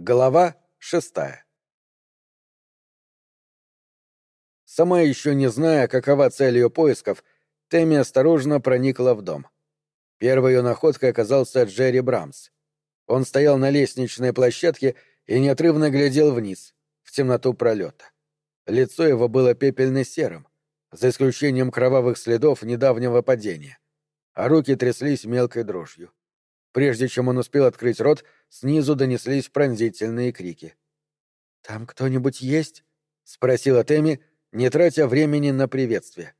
Глава шестая Сама еще не зная, какова цель ее поисков, Тэмми осторожно проникла в дом. Первой ее находкой оказался Джерри Брамс. Он стоял на лестничной площадке и неотрывно глядел вниз, в темноту пролета. Лицо его было пепельно-серым, за исключением кровавых следов недавнего падения, а руки тряслись мелкой дрожью. Прежде чем он успел открыть рот, снизу донеслись пронзительные крики. «Там кто-нибудь есть?» — спросила Тэмми, не тратя времени на приветствие.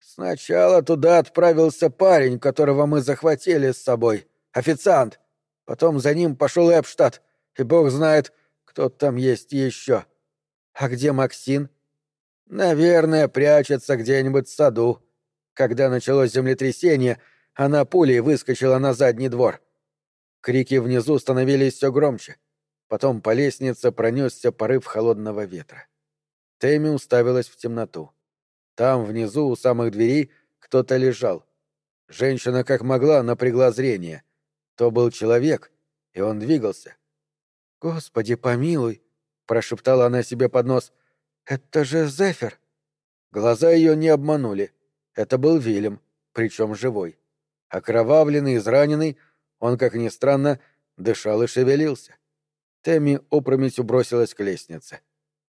«Сначала туда отправился парень, которого мы захватили с собой, официант. Потом за ним пошел Эпштадт, и бог знает, кто там есть еще. А где Максин?» «Наверное, прячется где-нибудь в саду. Когда началось землетрясение, она пулей выскочила на задний двор. Крики внизу становились все громче. Потом по лестнице пронесся порыв холодного ветра. Тэмми уставилась в темноту. Там, внизу, у самых дверей, кто-то лежал. Женщина как могла напрягла зрение. То был человек, и он двигался. «Господи, помилуй!» — прошептала она себе под нос. «Это же Зефир!» Глаза ее не обманули. Это был Вильям, причем живой. Окровавленный, израненный, он, как ни странно, дышал и шевелился. Тэмми опрометью бросилась к лестнице.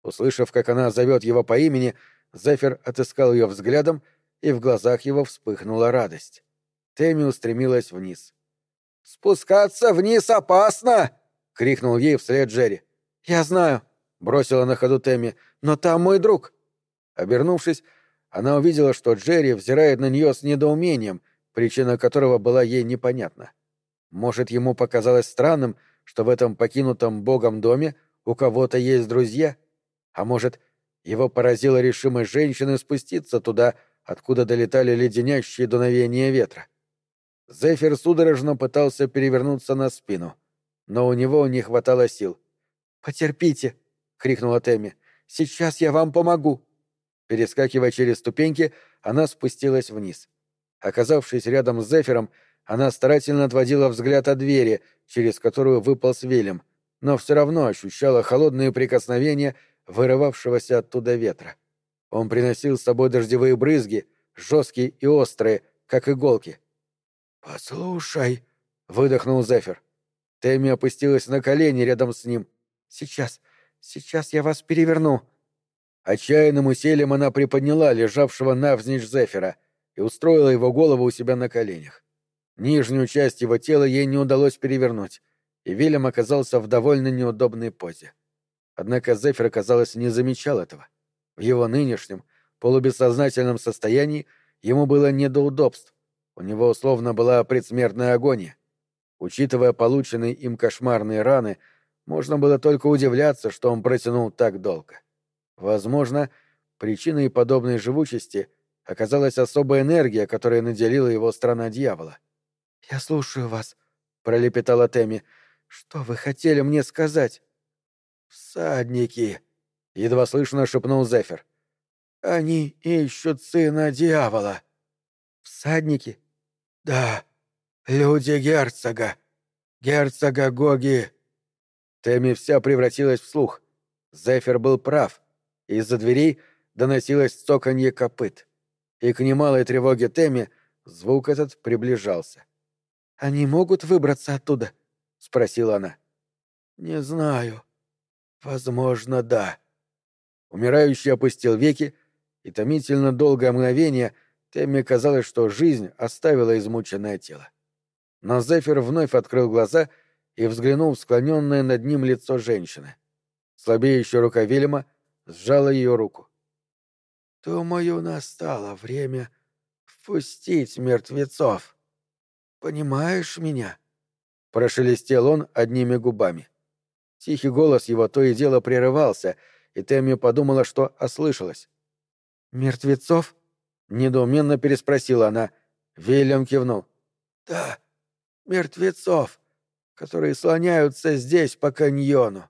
Услышав, как она зовет его по имени, Зефир отыскал ее взглядом, и в глазах его вспыхнула радость. Тэмми устремилась вниз. «Спускаться вниз опасно!» — крикнул ей вслед Джерри. «Я знаю», — бросила на ходу Тэмми, — «но там мой друг». Обернувшись, она увидела, что Джерри взирает на нее с недоумением, причина которого была ей непонятна. Может, ему показалось странным, что в этом покинутом богом доме у кого-то есть друзья? А может, его поразила решимость женщины спуститься туда, откуда долетали леденящие дуновения ветра? Зефир судорожно пытался перевернуться на спину, но у него не хватало сил. «Потерпите!» — крикнула Тэмми. «Сейчас я вам помогу!» Перескакивая через ступеньки, она спустилась вниз. Оказавшись рядом с Зефиром, она старательно отводила взгляд от двери, через которую выпал Вильям, но все равно ощущала холодные прикосновения вырывавшегося оттуда ветра. Он приносил с собой дождевые брызги, жесткие и острые, как иголки. «Послушай», — выдохнул Зефир. Тэмми опустилась на колени рядом с ним. «Сейчас, сейчас я вас переверну». Отчаянным усилием она приподняла лежавшего навзничь Зефира и устроила его голову у себя на коленях. Нижнюю часть его тела ей не удалось перевернуть, и Вильям оказался в довольно неудобной позе. Однако Зефир, казалось, не замечал этого. В его нынешнем, полубессознательном состоянии ему было не до удобств. У него условно была предсмертная агония. Учитывая полученные им кошмарные раны, можно было только удивляться, что он протянул так долго. Возможно, причиной подобной живучести оказалась особая энергия, которая наделила его страна дьявола. «Я слушаю вас», — пролепетала Тэмми. «Что вы хотели мне сказать?» «Всадники», — едва слышно шепнул Зефир. «Они ищут сына дьявола». «Всадники?» «Да, люди герцога. Герцога Гоги». Тэмми вся превратилась в слух. Зефир был прав. Из-за дверей доносилось цоканье копыт. И к немалой тревоге Тэмми звук этот приближался. Они могут выбраться оттуда? спросила она. Не знаю. Возможно, да. Умирающий опустил веки, и томительно долгое мгновение Тэмми казалось, что жизнь оставила измученное тело. Но Зефир вновь открыл глаза и взглянул в склоненное над ним лицо женщины. Слабеющая рука Вильяма сжала ее руку. «Думаю, настало время впустить мертвецов», «Понимаешь меня?» — прошелестел он одними губами. Тихий голос его то и дело прерывался, и Тэмми подумала, что ослышалась. «Мертвецов?» — недоуменно переспросила она. Вильям кивнул. «Да, мертвецов, которые слоняются здесь по каньону.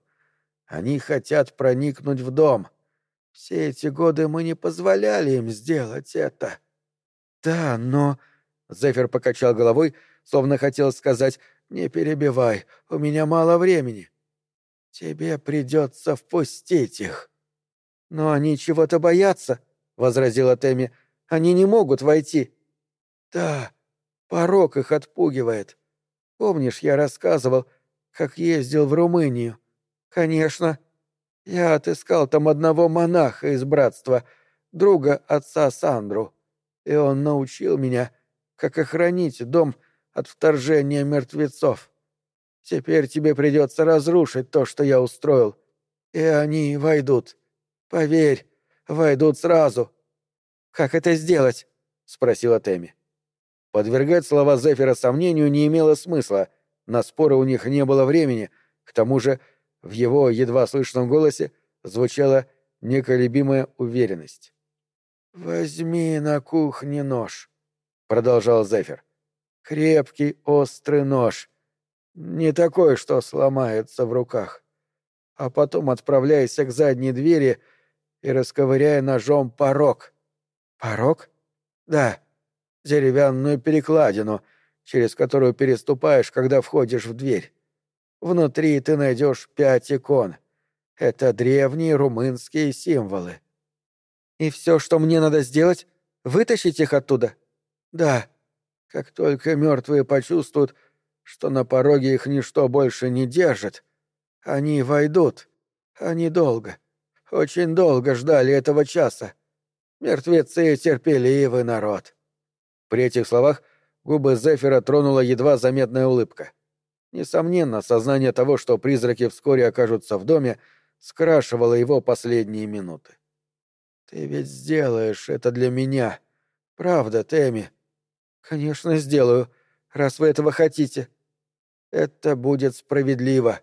Они хотят проникнуть в дом. Все эти годы мы не позволяли им сделать это». «Да, но...» Зефир покачал головой, словно хотел сказать «Не перебивай, у меня мало времени». Тебе придется впустить их. Но они чего-то боятся, — возразила Тэмми. Они не могут войти. Да, порог их отпугивает. Помнишь, я рассказывал, как ездил в Румынию? Конечно. Я отыскал там одного монаха из братства, друга отца Сандру, и он научил меня, как охранить дом от вторжения мертвецов. Теперь тебе придется разрушить то, что я устроил, и они войдут. Поверь, войдут сразу. Как это сделать? спросила Тэмми. Подвергать слова Зефира сомнению не имело смысла, на споры у них не было времени, к тому же в его едва слышном голосе звучала неколебимая уверенность. «Возьми на кухне нож», — продолжал Зефир. «Крепкий острый нож. Не такой, что сломается в руках. А потом отправляйся к задней двери и расковыряй ножом порог». «Порог?» «Да, деревянную перекладину, через которую переступаешь, когда входишь в дверь. Внутри ты найдешь пять икон. Это древние румынские символы. И все, что мне надо сделать, вытащить их оттуда? Да. Как только мертвые почувствуют, что на пороге их ничто больше не держит, они войдут. Они долго, очень долго ждали этого часа. Мертвецы — терпеливый народ. При этих словах губы Зефира тронула едва заметная улыбка. Несомненно, сознание того, что призраки вскоре окажутся в доме, скрашивало его последние минуты. «Ты ведь сделаешь это для меня. Правда, Тэмми?» «Конечно, сделаю, раз вы этого хотите. Это будет справедливо.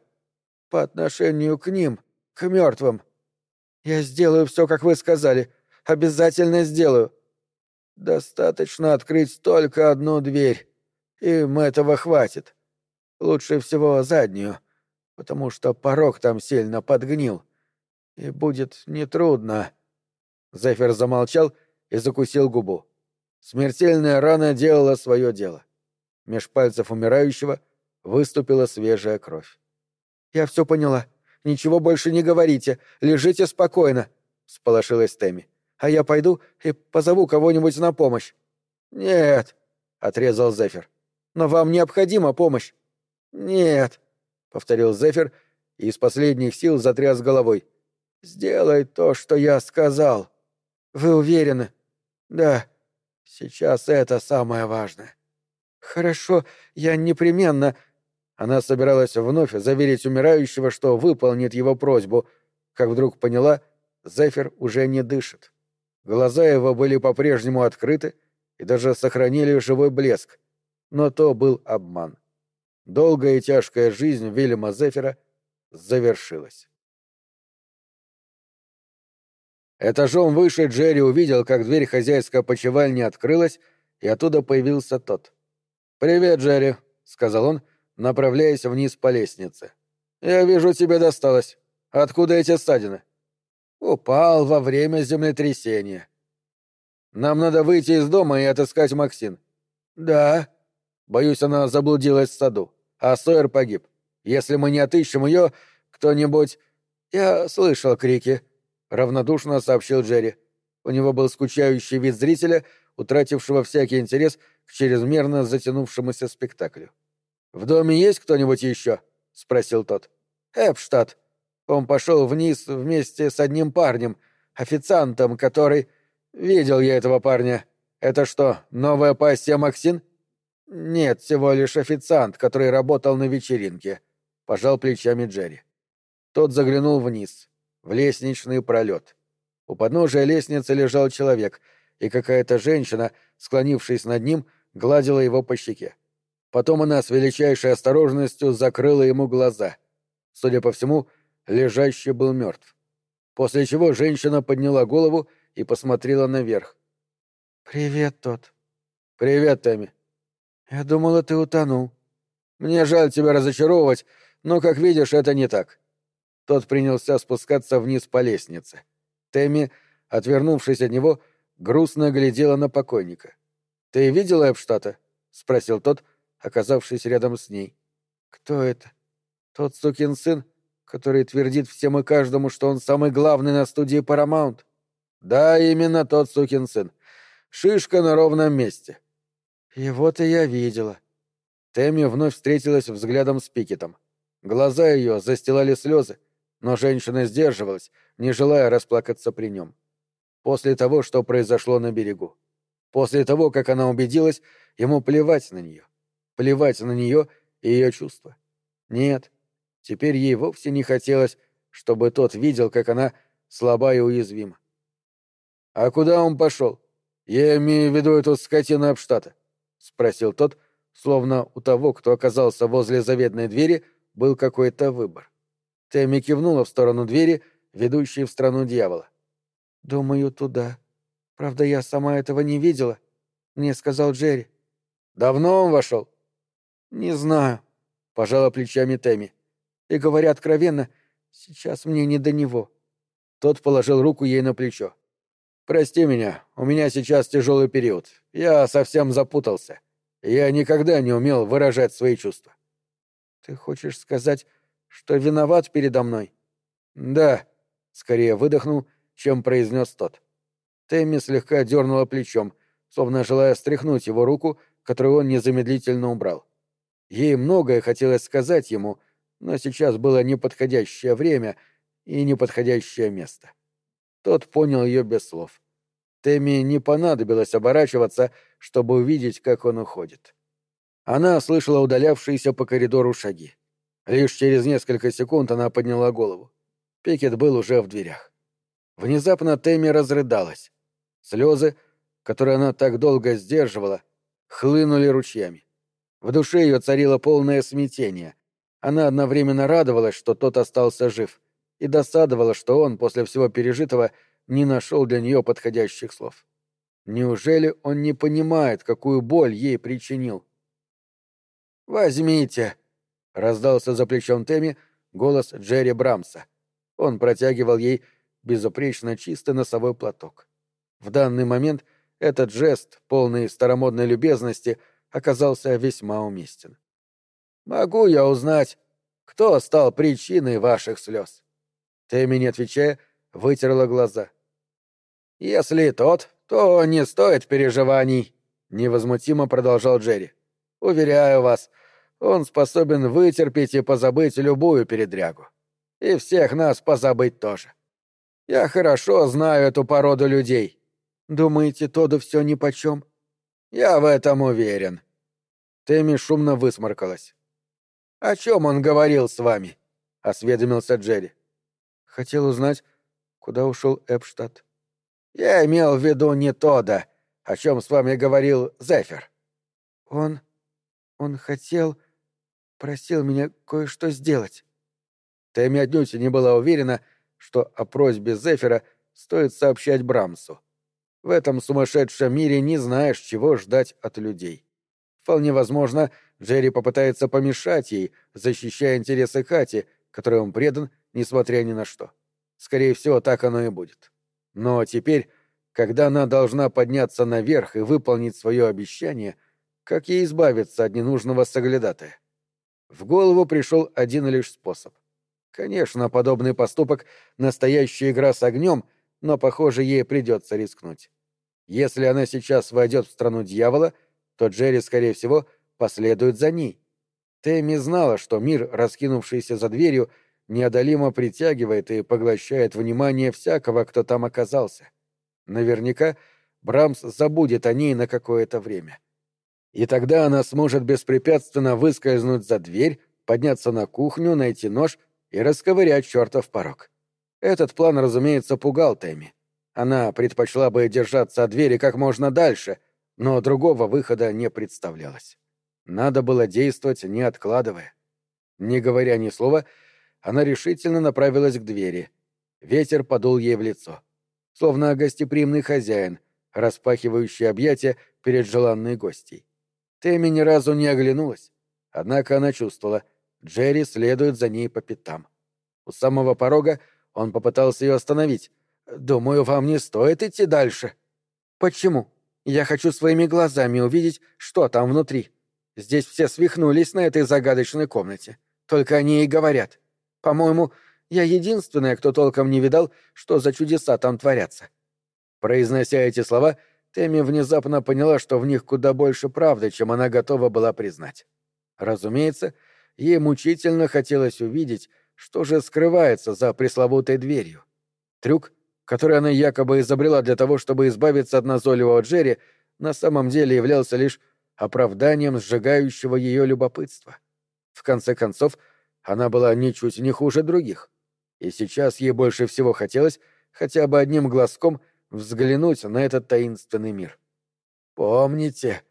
По отношению к ним, к мертвым. Я сделаю все, как вы сказали. Обязательно сделаю. Достаточно открыть только одну дверь. Им этого хватит. Лучше всего заднюю, потому что порог там сильно подгнил. И будет нетрудно. Зефир замолчал и закусил губу. Смертельная рана делала свое дело. Меж пальцев умирающего выступила свежая кровь. «Я все поняла. Ничего больше не говорите. Лежите спокойно», — сполошилась Тэмми. «А я пойду и позову кого-нибудь на помощь». «Нет», — отрезал Зефир. «Но вам необходима помощь. «Нет», — повторил Зефир и из последних сил затряс головой. «Сделай то, что я сказал». «Вы уверены?» «Да. Сейчас это самое важное». «Хорошо, я непременно...» Она собиралась вновь заверить умирающего, что выполнит его просьбу, как вдруг поняла, Зефир уже не дышит. Глаза его были по-прежнему открыты и даже сохранили живой блеск, но то был обман. Долгая и тяжкая жизнь Вильяма Зефира завершилась. Этажом выше Джерри увидел, как дверь хозяйской почевальни открылась, и оттуда появился тот. «Привет, Джерри», — сказал он, направляясь вниз по лестнице. «Я вижу, тебе досталось. Откуда эти ссадины?» «Упал во время землетрясения». «Нам надо выйти из дома и отыскать Максин». «Да». Боюсь, она заблудилась в саду а Сойер погиб. Если мы не отыщем ее, кто-нибудь... Я слышал крики, — равнодушно сообщил Джерри. У него был скучающий вид зрителя, утратившего всякий интерес к чрезмерно затянувшемуся спектаклю. «В доме есть кто-нибудь еще?» — спросил тот. «Эпштадт. Он пошел вниз вместе с одним парнем, официантом, который... Видел я этого парня. Это что, новая пассия Максин?» «Нет, всего лишь официант, который работал на вечеринке», — пожал плечами Джерри. Тот заглянул вниз, в лестничный пролет. У подножия лестницы лежал человек, и какая-то женщина, склонившись над ним, гладила его по щеке. Потом она с величайшей осторожностью закрыла ему глаза. Судя по всему, лежащий был мертв. После чего женщина подняла голову и посмотрела наверх. «Привет, тот». «Привет, Тэмми. «Я думала, ты утонул. Мне жаль тебя разочаровывать, но, как видишь, это не так». Тот принялся спускаться вниз по лестнице. Тэмми, отвернувшись от него, грустно глядела на покойника. «Ты видела Эпштата?» — спросил тот, оказавшись рядом с ней. «Кто это? Тот сукин сын? который твердит всем и каждому, что он самый главный на студии Paramount. Да, именно тот сукин сын. Шишка на ровном месте. Его-то я видела. Тэмми вновь встретилась взглядом с Пикетом. Глаза ее застилали слезы, но женщина сдерживалась, не желая расплакаться при нем. После того, что произошло на берегу. После того, как она убедилась, ему плевать на нее. Плевать на нее и ее чувства. Нет, теперь ей вовсе не хотелось, чтобы тот видел, как она слаба и уязвима. «А куда он пошел? Я имею в виду эту скотину Обштата», — спросил тот, словно у того, кто оказался возле заветной двери, был какой-то выбор. Тэмми кивнула в сторону двери, ведущей в страну дьявола. «Думаю, туда. Правда, я сама этого не видела. Мне сказал Джерри». «Давно он вошел?» «Не знаю», — пожала плечами Тэмми. «И говоря откровенно, сейчас мне не до него». Тот положил руку ей на плечо. «Прости меня, у меня сейчас тяжелый период. Я совсем запутался. Я никогда не умел выражать свои чувства». «Ты хочешь сказать, что виноват передо мной?» «Да», — скорее выдохнул, чем произнес тот. Тэмми слегка дернула плечом, словно желая стряхнуть его руку, которую он незамедлительно убрал. Ей многое хотелось сказать ему, но сейчас было неподходящее время и неподходящее место. Тот понял ее без слов. Тэмми не понадобилось оборачиваться, чтобы увидеть, как он уходит. Она слышала удалявшиеся по коридору шаги. Лишь через несколько секунд она подняла голову. Пикет был уже в дверях. Внезапно Тэмми разрыдалась. Слезы, которые она так долго сдерживала, хлынули ручьями. В душе ее царило полное смятение. Она одновременно радовалась, что тот остался жив, и досадовала, что он, после всего пережитого, не нашел для нее подходящих слов. Неужели он не понимает, какую боль ей причинил? «Возьмите!» — раздался за плечом Тэмми голос Джерри Брамса. Он протягивал ей безупречно чистый носовой платок. В данный момент этот жест, полный старомодной любезности, оказался весьма уместен. «Могу я узнать, кто стал причиной ваших слез?» Тэмми, не отвечая, вытерла глаза. «Если тот, то не стоит переживаний», — невозмутимо продолжал Джерри. «Уверяю вас, он способен вытерпеть и позабыть любую передрягу. И всех нас позабыть тоже. Я хорошо знаю эту породу людей. Думаете, Тоду все нипочем? Я в этом уверен. Тэмми шумно высморкалась. «О чем он говорил с вами?» — осведомился Джерри. «Хотел узнать, куда ушел Эпштадт». «Я имел в виду не Тода, о чем с вами говорил Зефир». «Он... он хотел... просил меня кое-что сделать». Тэмми отнюдь не была уверена, что о просьбе Зефира стоит сообщать Брамсу. В этом сумасшедшем мире не знаешь, чего ждать от людей. Вполне возможно, Джерри попытается помешать ей, защищая интересы Кати, которой он предан, несмотря ни на что. Скорее всего, так оно и будет. Но теперь, когда она должна подняться наверх и выполнить свое обещание, как ей избавиться от ненужного соглядатая? В голову пришел один лишь способ. Конечно, подобный поступок — настоящая игра с огнем — но, похоже, ей придется рискнуть. Если она сейчас войдет в страну дьявола, то Джерри, скорее всего, последует за ней. Тэмми знала, что мир, раскинувшийся за дверью, неодолимо притягивает и поглощает внимание всякого, кто там оказался. Наверняка Брамс забудет о ней на какое-то время. И тогда она сможет беспрепятственно выскользнуть за дверь, подняться на кухню, найти нож и расковырять чертов порог. Этот план, разумеется, пугал Тэмми. Она предпочла бы держаться от двери как можно дальше, но другого выхода не представлялось. Надо было действовать, не откладывая. Не говоря ни слова, она решительно направилась к двери. Ветер подул ей в лицо. Словно гостеприимный хозяин, распахивающий объятия перед желанной гостьей. Тэмми ни разу не оглянулась. Однако она чувствовала, Джерри следует за ней по пятам. У самого порога он попытался ее остановить. «Думаю, вам не стоит идти дальше». «Почему? Я хочу своими глазами увидеть, что там внутри. Здесь все свихнулись на этой загадочной комнате. Только они и говорят. По-моему, я единственная, кто толком не видал, что за чудеса там творятся». Произнося эти слова, Тэмми внезапно поняла, что в них куда больше правды, чем она готова была признать. Разумеется, ей мучительно хотелось увидеть, что же скрывается за пресловутой дверью. Трюк, который она якобы изобрела для того, чтобы избавиться от назойливого Джерри, на самом деле являлся лишь оправданием сжигающего ее любопытства. В конце концов, она была ничуть не хуже других. И сейчас ей больше всего хотелось хотя бы одним глазком взглянуть на этот таинственный мир. «Помните,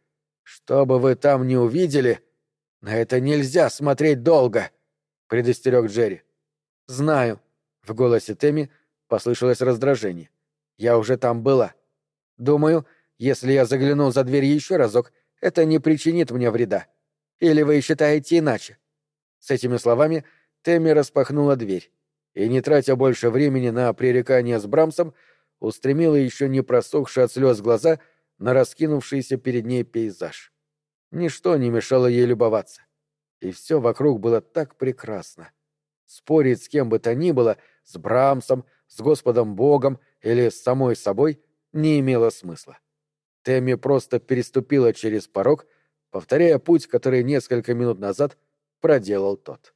что бы вы там ни увидели, на это нельзя смотреть долго», — предостерег Джерри. «Знаю», — в голосе Тэмми послышалось раздражение. «Я уже там была. Думаю, если я загляну за дверь еще разок, это не причинит мне вреда. Или вы считаете иначе?» С этими словами Тэмми распахнула дверь и, не тратя больше времени на пререкание с Брамсом, устремила еще не просохшие от слез глаза на раскинувшийся перед ней пейзаж. Ничто не мешало ей любоваться. И все вокруг было так прекрасно. Спорить с кем бы то ни было, с Брамсом, с Господом Богом или с самой собой, не имело смысла. Тэмми просто переступила через порог, повторяя путь, который несколько минут назад проделал тот.